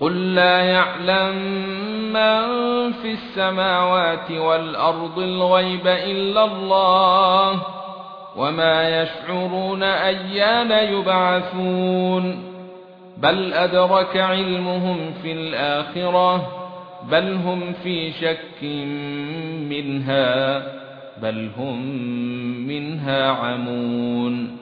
قُل لَّا يَعْلَمُ مَن فِي السَّمَاوَاتِ وَالْأَرْضِ الْغَيْبَ إِلَّا اللَّهُ وَمَا يَشْعُرُونَ أَيَّانَ يُبْعَثُونَ بَلْ أَدْرَكَ عِلْمُهُمْ فِي الْآخِرَةِ بَلْ هُمْ فِي شَكٍّ مِنْهَا بَلْ هُمْ مِنْهَا عَمُونَ